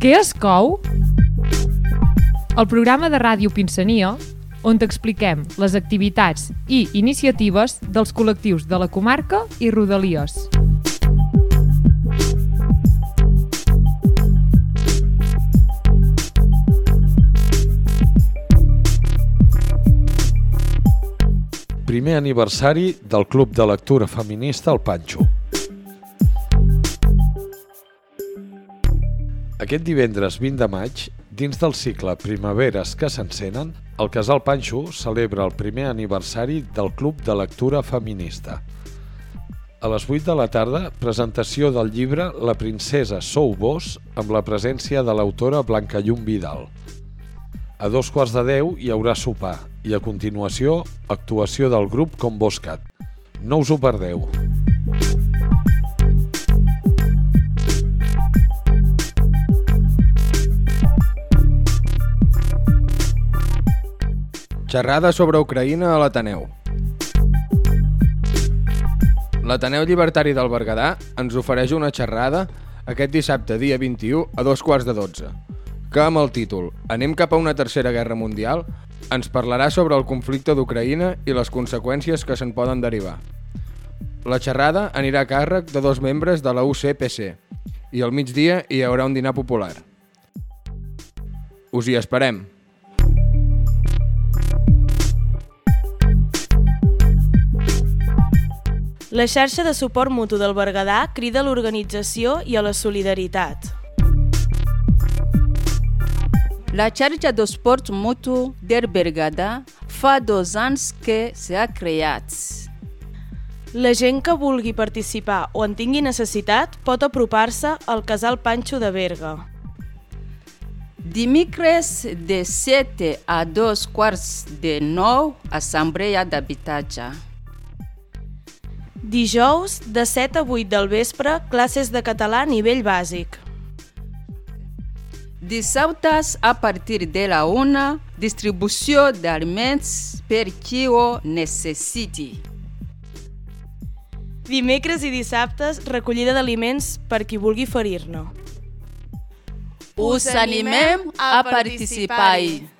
Què es cou? El programa de ràdio Pinsania, on t'expliquem les activitats i iniciatives dels col·lectius de la comarca i Rodalies. Primer aniversari del Club de Lectura Feminista El Panxo. Aquest divendres 20 de maig, dins del cicle Primaveres que s'encenen, el Casal Panxo celebra el primer aniversari del Club de Lectura Feminista. A les 8 de la tarda, presentació del llibre La princesa Sou vos amb la presència de l'autora Blanca Llum Vidal. A dos quarts de deu hi haurà sopar i a continuació actuació del grup Convoscat. No us ho perdeu. Xerrada sobre Ucraïna a l'Ateneu. L'Ateneu Llibertari del Berguedà ens ofereix una xerrada aquest dissabte, dia 21, a dos quarts de 12, que amb el títol Anem cap a una tercera guerra mundial ens parlarà sobre el conflicte d'Ucraïna i les conseqüències que se'n poden derivar. La xerrada anirà a càrrec de dos membres de la UCPC i al migdia hi haurà un dinar popular. Us hi esperem! La xarxa de suport mutu del Berguedà crida a l'organització i a la solidaritat. La xarxa de suport mutu del Berguedà fa dos anys que s'ha creat. La gent que vulgui participar o en tingui necessitat pot apropar-se al Casal Panxo de Berga. Dimecres de 7 a 2 quarts de 9, assemblea d'habitatge. Dijous, de 7 a 8 del vespre, classes de català a nivell bàsic. Dissabtes, a partir de la una, distribució d'aliments per qui ho necessiti. Dimecres i dissabtes, recollida d'aliments per qui vulgui ferir-ne. Us animem a participar-hi.